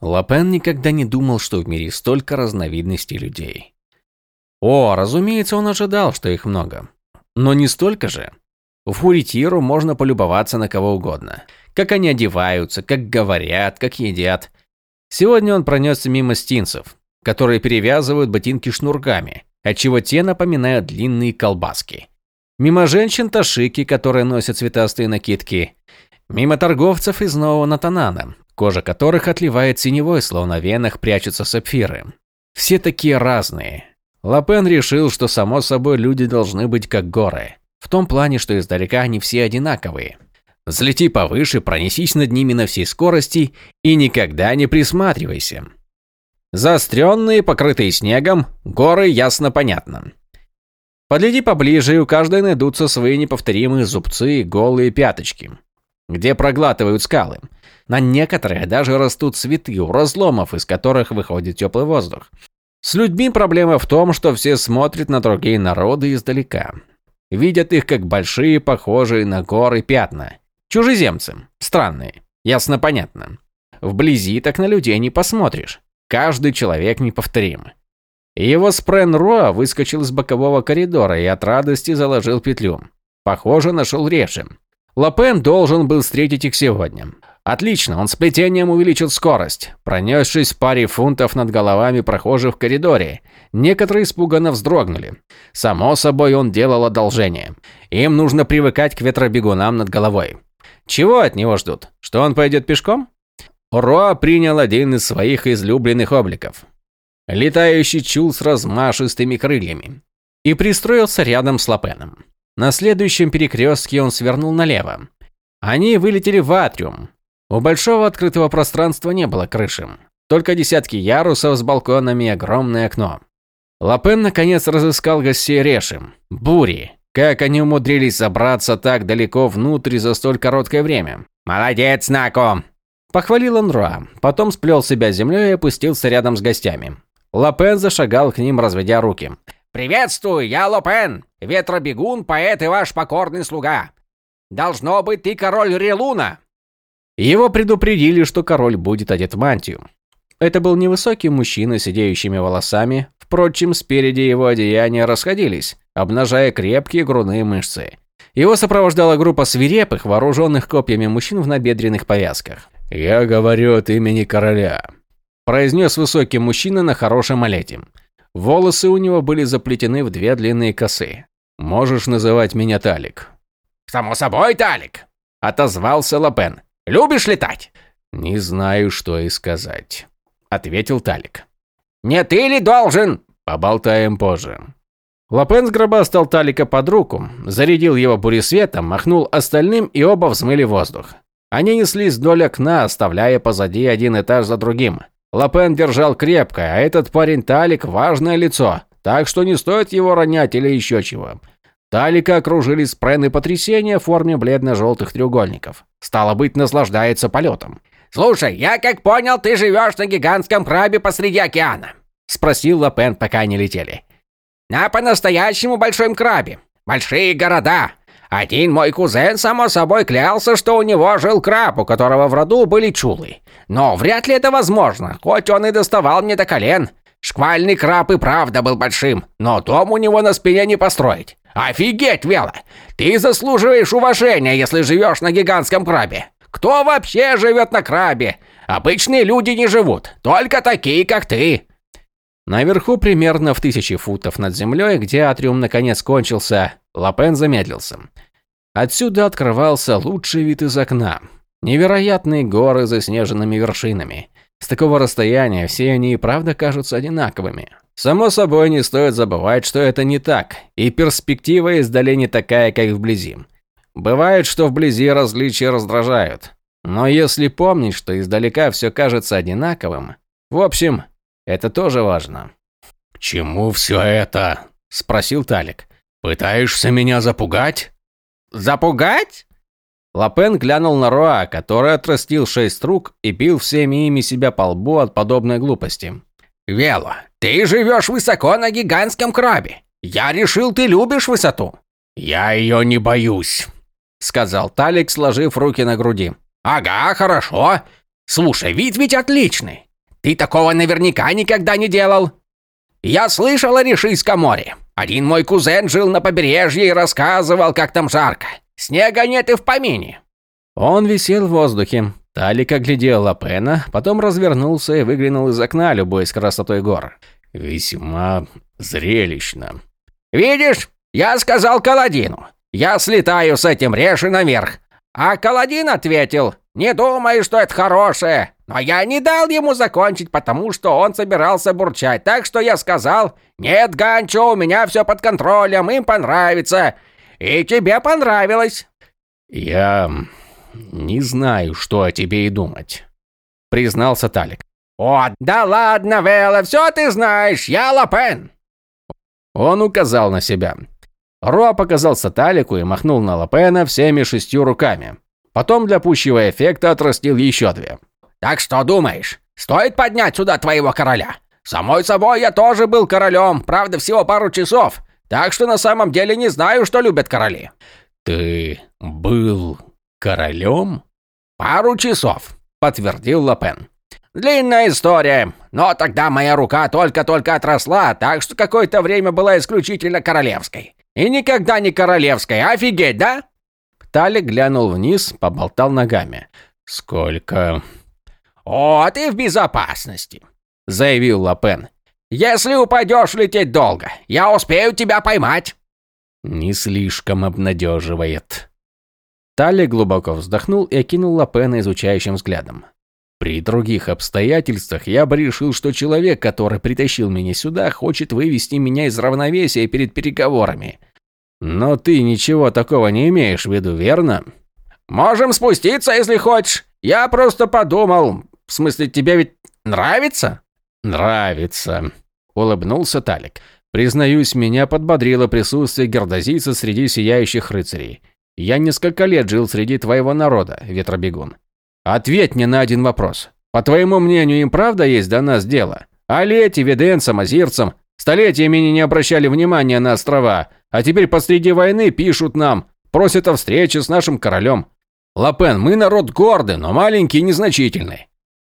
Лапен никогда не думал, что в мире столько разновидностей людей. О, разумеется, он ожидал, что их много. Но не столько же. В Фуритиру можно полюбоваться на кого угодно. Как они одеваются, как говорят, как едят. Сегодня он пронесся мимо стинцев, которые перевязывают ботинки шнурками, отчего те напоминают длинные колбаски. Мимо женщин Ташики, которые носят цветастые накидки. Мимо торговцев из Нового Натанана, кожа которых отливает синевой, словно в венах прячутся сапфиры. Все такие разные. Лапен решил, что само собой люди должны быть как горы. В том плане, что издалека они все одинаковые. Взлети повыше, пронесись над ними на всей скорости и никогда не присматривайся. Заостренные, покрытые снегом, горы ясно понятно. Подлети поближе, и у каждой найдутся свои неповторимые зубцы и голые пяточки, где проглатывают скалы. На некоторых даже растут цветы у разломов, из которых выходит теплый воздух. С людьми проблема в том, что все смотрят на другие народы издалека. Видят их как большие, похожие на горы пятна. Чужеземцы. Странные. Ясно понятно. Вблизи так на людей не посмотришь. Каждый человек неповторим. Его спрен Роа выскочил из бокового коридора и от радости заложил петлю. Похоже, нашел Решим. Лапен должен был встретить их сегодня. Отлично, он с плетением увеличил скорость, пронесшись паре фунтов над головами прохожих в коридоре. Некоторые испуганно вздрогнули. Само собой, он делал одолжение. Им нужно привыкать к ветробегунам над головой. Чего от него ждут? Что он пойдет пешком? Роа принял один из своих излюбленных обликов. Летающий чул с размашистыми крыльями. И пристроился рядом с Лапеном. На следующем перекрестке он свернул налево. Они вылетели в атриум, у большого открытого пространства не было крыши. Только десятки ярусов с балконами и огромное окно. Лапен наконец разыскал гостей Решим. Бури. Как они умудрились забраться так далеко внутрь за столь короткое время. «Молодец, Нако!» Похвалил он Руа, потом сплел себя землей и опустился рядом с гостями. Лапен зашагал к ним, разведя руки. «Приветствую, я Лапен, ветробегун, поэт и ваш покорный слуга. Должно быть, ты король Релуна!» Его предупредили, что король будет одет в мантию. Это был невысокий мужчина с сидеющими волосами, впрочем, спереди его одеяния расходились, обнажая крепкие грудные мышцы. Его сопровождала группа свирепых, вооруженных копьями мужчин в набедренных повязках. «Я говорю от имени короля», – произнес высокий мужчина на хорошем олете. Волосы у него были заплетены в две длинные косы. «Можешь называть меня Талик». «Само собой, Талик», – отозвался Лапен. Любишь летать?» «Не знаю, что и сказать», — ответил Талик. «Не ты ли должен?» «Поболтаем позже». Лапен сгробастал Талика под руку, зарядил его буресветом, махнул остальным, и оба взмыли воздух. Они неслись вдоль окна, оставляя позади один этаж за другим. Лапен держал крепко, а этот парень Талик – важное лицо, так что не стоит его ронять или еще чего. Талика окружили спрены потрясения в форме бледно-желтых треугольников. Стало быть, наслаждается полетом. «Слушай, я как понял, ты живешь на гигантском крабе посреди океана?» Спросил Лапен, пока они летели. «На по-настоящему большом крабе. Большие города. Один мой кузен, само собой, клялся, что у него жил краб, у которого в роду были чулы. Но вряд ли это возможно, хоть он и доставал мне до колен. Шквальный краб и правда был большим, но дом у него на спине не построить. Офигеть, Вела! Ты заслуживаешь уважения, если живешь на гигантском крабе. Кто вообще живет на крабе? Обычные люди не живут, только такие, как ты. Наверху, примерно в тысячи футов над землей, где атриум наконец кончился, Лапен замедлился. Отсюда открывался лучший вид из окна. Невероятные горы с заснеженными вершинами. С такого расстояния все они и правда кажутся одинаковыми. Само собой, не стоит забывать, что это не так, и перспектива издали не такая, как вблизи. Бывает, что вблизи различия раздражают. Но если помнить, что издалека все кажется одинаковым, в общем, это тоже важно. «К чему все это?» – спросил Талик. «Пытаешься меня запугать?» «Запугать?» Лапен глянул на Руа, который отрастил шесть рук и бил всеми ими себя по лбу от подобной глупости. «Вело, ты живешь высоко на гигантском крабе. Я решил, ты любишь высоту». «Я ее не боюсь», — сказал Талик, сложив руки на груди. «Ага, хорошо. Слушай, вид ведь отличный. Ты такого наверняка никогда не делал. Я слышал о Решийском море. Один мой кузен жил на побережье и рассказывал, как там жарко. Снега нет и в помине. Он висел в воздухе. Талик оглядел Лапена, потом развернулся и выглянул из окна, любуясь красотой гор. Весьма зрелищно. «Видишь, я сказал Каладину. Я слетаю с этим Реши наверх. А Каладин ответил, не думай, что это хорошее. Но я не дал ему закончить, потому что он собирался бурчать. Так что я сказал, нет, Ганчо, у меня все под контролем, им понравится. И тебе понравилось. Я не знаю, что о тебе и думать, признался Талик. О, да ладно, Вела, все ты знаешь, я Лапен. Он указал на себя. Роа показался Талику и махнул на Лапена всеми шестью руками. Потом для пущего эффекта отрастил еще две. «Так что думаешь, стоит поднять сюда твоего короля? Самой собой, я тоже был королем, правда, всего пару часов. Так что на самом деле не знаю, что любят короли». «Ты был королем?» «Пару часов», — подтвердил Лапен. «Длинная история, но тогда моя рука только-только отросла, так что какое-то время была исключительно королевской. И никогда не королевской, офигеть, да?» Талик глянул вниз, поболтал ногами. «Сколько?» «О, ты в безопасности», — заявил Лапен. «Если упадешь лететь долго, я успею тебя поймать». «Не слишком обнадеживает». Талли глубоко вздохнул и окинул Лапена изучающим взглядом. При других обстоятельствах я бы решил, что человек, который притащил меня сюда, хочет вывести меня из равновесия перед переговорами. Но ты ничего такого не имеешь в виду, верно? Можем спуститься, если хочешь. Я просто подумал. В смысле, тебе ведь нравится? Нравится, улыбнулся Талик. Признаюсь, меня подбодрило присутствие гердозийца среди сияющих рыцарей. Я несколько лет жил среди твоего народа, ветробегун. Ответь мне на один вопрос. По твоему мнению, им правда есть до нас дело? А лети, веденцам, азирцам столетиями не обращали внимания на острова, а теперь посреди войны пишут нам, просят о встрече с нашим королем. Лапен, мы народ гордый, но маленький и незначительный.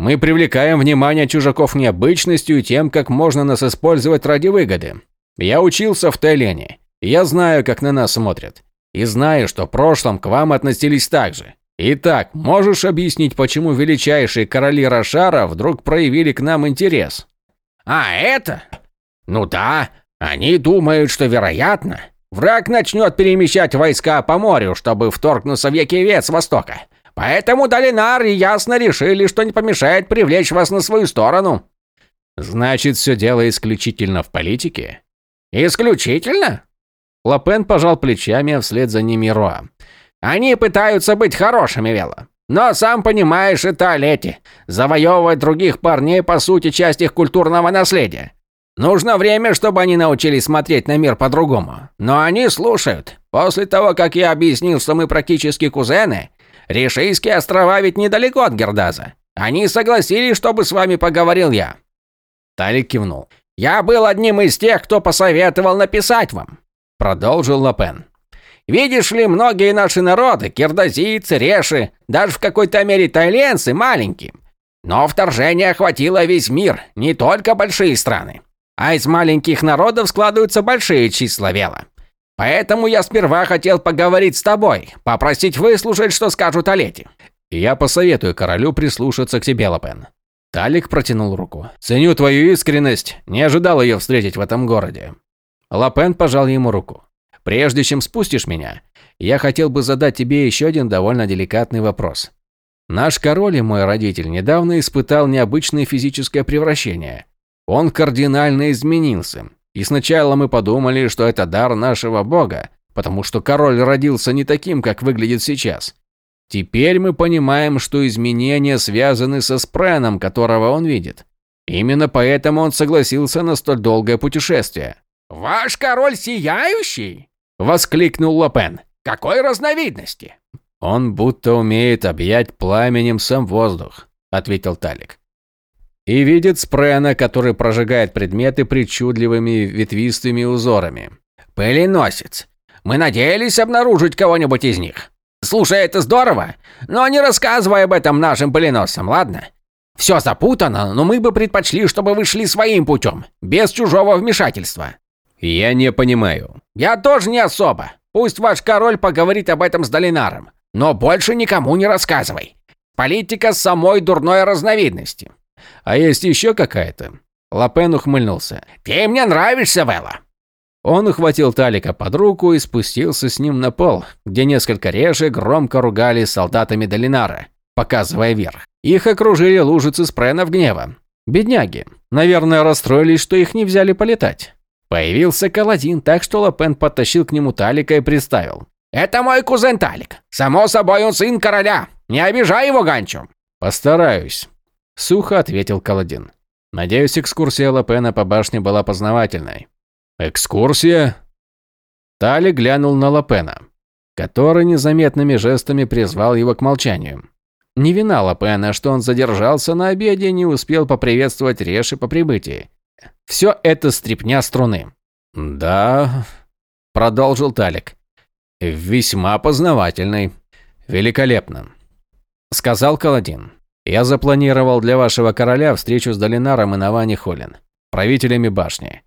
Мы привлекаем внимание чужаков необычностью и тем, как можно нас использовать ради выгоды. Я учился в Тайлене, я знаю, как на нас смотрят. И знаю, что в прошлом к вам относились так же. Итак, можешь объяснить, почему величайшие короли Рошара вдруг проявили к нам интерес? А это? Ну да, они думают, что вероятно, враг начнет перемещать войска по морю, чтобы вторгнуться в Якивец с востока. Поэтому Долинар и ясно решили, что не помешает привлечь вас на свою сторону. Значит, все дело исключительно в политике? Исключительно? Лапен пожал плечами, а вслед за ними Роа. Они пытаются быть хорошими, Вела. Но сам понимаешь, это Олети. Завоевывать других парней, по сути, часть их культурного наследия. Нужно время, чтобы они научились смотреть на мир по-другому. Но они слушают. После того, как я объяснил, что мы практически кузены, Решийские острова ведь недалеко от Гердаза. Они согласились, чтобы с вами поговорил я. Талик кивнул. Я был одним из тех, кто посоветовал написать вам. Продолжил Лапен. Видишь ли, многие наши народы, кирдазийцы, реши, даже в какой-то мере тайленцы, маленькие. Но вторжение охватило весь мир, не только большие страны. А из маленьких народов складываются большие числа вела. Поэтому я сперва хотел поговорить с тобой, попросить выслушать, что скажут о лете. Я посоветую королю прислушаться к тебе, Лапен. Талик протянул руку. Ценю твою искренность, не ожидал ее встретить в этом городе. Лапен пожал ему руку. Прежде чем спустишь меня, я хотел бы задать тебе еще один довольно деликатный вопрос. Наш король и мой родитель недавно испытал необычное физическое превращение. Он кардинально изменился. И сначала мы подумали, что это дар нашего бога, потому что король родился не таким, как выглядит сейчас. Теперь мы понимаем, что изменения связаны со спреном, которого он видит. Именно поэтому он согласился на столь долгое путешествие. «Ваш король сияющий?» воскликнул Лапен. Какой разновидности? Он будто умеет объять пламенем сам воздух, ответил Талик. И видит спрена, который прожигает предметы причудливыми ветвистыми узорами. Пыленосец. Мы надеялись обнаружить кого-нибудь из них. Слушай, это здорово, но не рассказывай об этом нашим пыленосцам, ладно? Все запутано, но мы бы предпочли, чтобы вы шли своим путем, без чужого вмешательства. Я не понимаю. Я тоже не особо. Пусть ваш король поговорит об этом с Долинаром, но больше никому не рассказывай. Политика самой дурной разновидности. А есть еще какая-то? Лапен ухмыльнулся. Ты мне нравишься, Вела. Он ухватил Талика под руку и спустился с ним на пол, где несколько реже громко ругали солдатами Долинара, показывая вверх. Их окружили лужицы спренов гнева. Бедняги. Наверное, расстроились, что их не взяли полетать. Появился Каладин, так что Лапен подтащил к нему Талика и представил. «Это мой кузен Талик. Само собой, он сын короля. Не обижай его, Ганчо». «Постараюсь», – сухо ответил Каладин. «Надеюсь, экскурсия Лапена по башне была познавательной». «Экскурсия?» Тали глянул на Лапена, который незаметными жестами призвал его к молчанию. Не вина Лапена, что он задержался на обеде и не успел поприветствовать Реши по прибытии. Все это стрипня струны. «Да», – продолжил Талик, – «весьма познавательный. Великолепно», – сказал Каладин. «Я запланировал для вашего короля встречу с Долинаром и Навани Холин, правителями башни.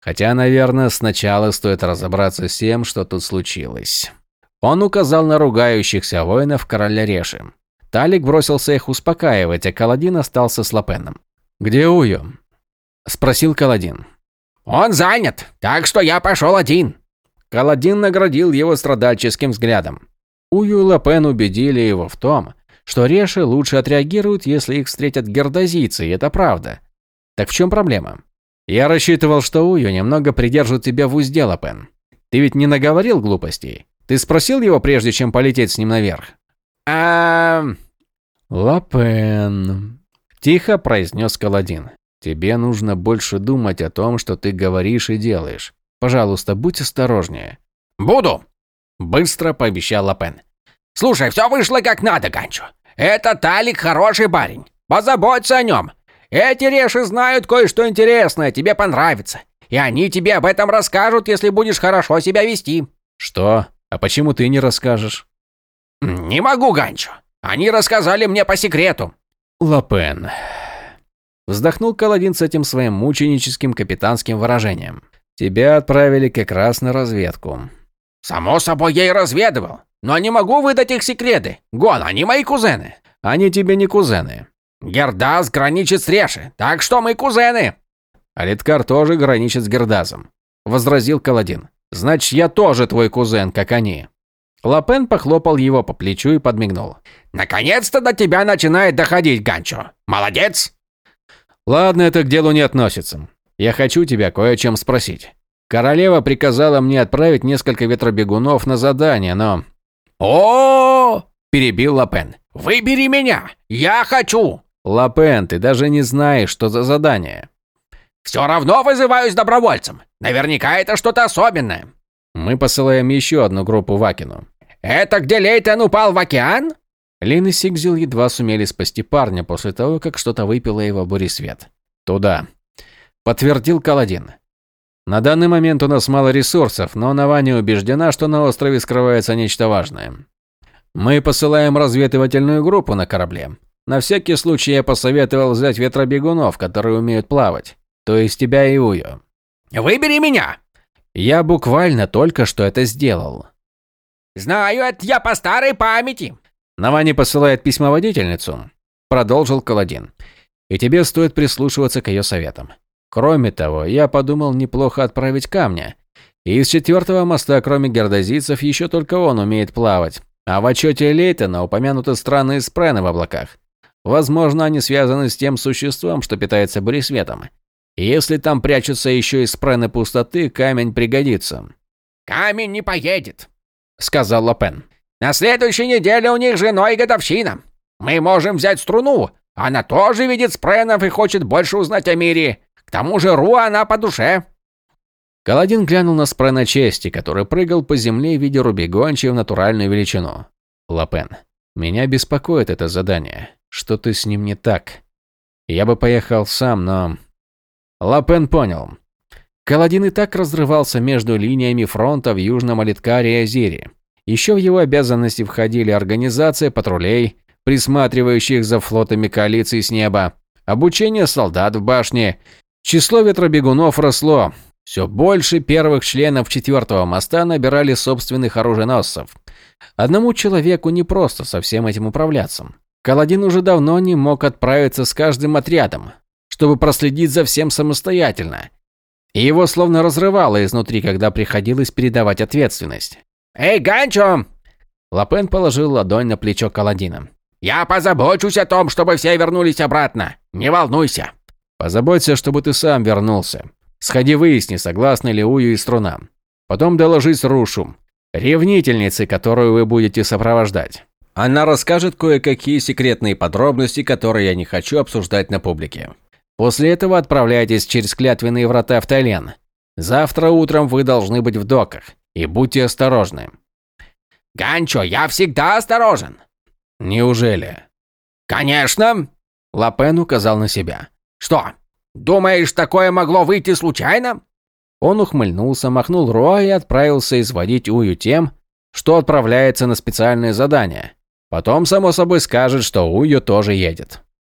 Хотя, наверное, сначала стоит разобраться с тем, что тут случилось. Он указал на ругающихся воинов короля Реши. Талик бросился их успокаивать, а Каладин остался с Лапеном. «Где Уйо?» – спросил Каладин. «Он занят, так что я пошел один». Каладин наградил его страдальческим взглядом. Ую и Лапен убедили его в том, что Реши лучше отреагируют, если их встретят гердозийцы, и это правда. Так в чем проблема? Я рассчитывал, что Ую немного придержит тебя в узде, Лапен. Ты ведь не наговорил глупостей? Ты спросил его, прежде чем полететь с ним наверх? А... Лапен... Тихо произнес Каладин. Тебе нужно больше думать о том, что ты говоришь и делаешь. Пожалуйста, будь осторожнее. Буду! Быстро пообещал Лапен. Слушай, все вышло как надо, Ганчо. Это Талик хороший парень. Позаботься о нем. Эти реши знают кое-что интересное, тебе понравится. И они тебе об этом расскажут, если будешь хорошо себя вести. Что? А почему ты не расскажешь? Не могу, Ганчо. Они рассказали мне по секрету. Лапен. Вздохнул Каладин с этим своим мученическим капитанским выражением. Тебя отправили как раз на разведку. Само собой, я и разведывал. Но не могу выдать их секреты. Гон, они мои кузены. Они тебе не кузены. Гердаз граничит с Реши, так что мы кузены. Алиткар тоже граничит с Гердазом, возразил Каладин. Значит, я тоже твой кузен, как они. Лапен похлопал его по плечу и подмигнул. Наконец-то до тебя начинает доходить, Ганчо. Молодец. Ладно, это к делу не относится. Я хочу тебя кое о чем спросить. Королева приказала мне отправить несколько ветробегунов на задание, но... О, перебил Лапен. Выбери меня. Я хочу. Лапен, ты даже не знаешь, что за задание. Все равно вызываюсь добровольцем. Наверняка это что-то особенное. Мы посылаем еще одну группу в Акину. Это где Лейтен упал в океан? Лин и Сигзил едва сумели спасти парня после того, как что-то выпило его буресвет. Туда. Подтвердил Каладин. На данный момент у нас мало ресурсов, но Навани убеждена, что на острове скрывается нечто важное. Мы посылаем разведывательную группу на корабле. На всякий случай я посоветовал взять ветробегунов, которые умеют плавать. То есть тебя и Уё. Выбери меня! Я буквально только что это сделал. Знаю, это я по старой памяти. Навани посылает письмоводительницу, продолжил Каладин. И тебе стоит прислушиваться к ее советам. Кроме того, я подумал неплохо отправить камня. И из четвертого моста, кроме гердозийцев, еще только он умеет плавать. А в отчете Лейтона упомянуты странные спрены в облаках. Возможно, они связаны с тем существом, что питается буресветом. Если там прячутся еще и спрены пустоты, камень пригодится. «Камень не поедет», — сказал Лопен. «На следующей неделе у них женой годовщина. Мы можем взять струну. Она тоже видит спренов и хочет больше узнать о мире. Тому же Ру она по душе». Каладин глянул на спрена чести, который прыгал по земле в виде рубегончи в натуральную величину. Лапен, меня беспокоит это задание. Что-то с ним не так. Я бы поехал сам, но... Лапен понял. Каладин и так разрывался между линиями фронта в Южном Алиткаре и Азире. Еще в его обязанности входили организация патрулей, присматривающих за флотами коалиции с неба, обучение солдат в башне. Число ветробегунов росло. Все больше первых членов четвертого моста набирали собственных оруженосцев. Одному человеку не просто со всем этим управляться. Каладин уже давно не мог отправиться с каждым отрядом, чтобы проследить за всем самостоятельно. И его словно разрывало изнутри, когда приходилось передавать ответственность. «Эй, Ганчо!» Лапен положил ладонь на плечо Каладина. «Я позабочусь о том, чтобы все вернулись обратно. Не волнуйся!» «Позаботься, чтобы ты сам вернулся. Сходи выясни, согласны ли Ую и Струна. Потом доложись Рушу, ревнительнице, которую вы будете сопровождать. Она расскажет кое-какие секретные подробности, которые я не хочу обсуждать на публике. После этого отправляйтесь через клятвенные врата в Тайлен. Завтра утром вы должны быть в доках. И будьте осторожны. Ганчо, я всегда осторожен. Неужели? Конечно. Лапен указал на себя. Что? Думаешь, такое могло выйти случайно? Он ухмыльнулся, махнул Роа и отправился изводить Ую тем, что отправляется на специальное задание. Потом, само собой, скажет, что Ую тоже едет.